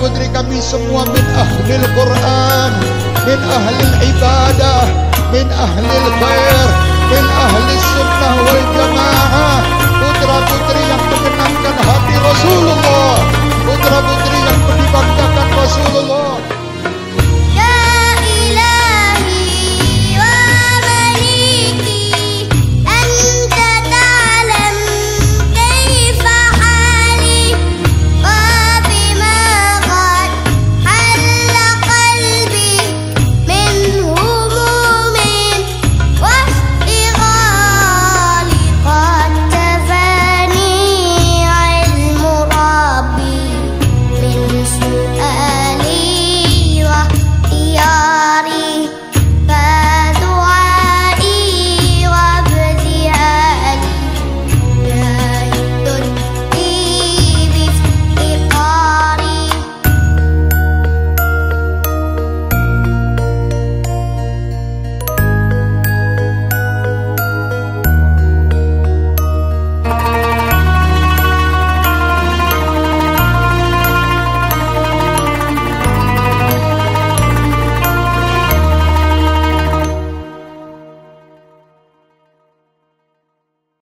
kudri kami semua min ahlil Quran, min ahlil ibadah, min ahlil khair, min ahlil sunnah.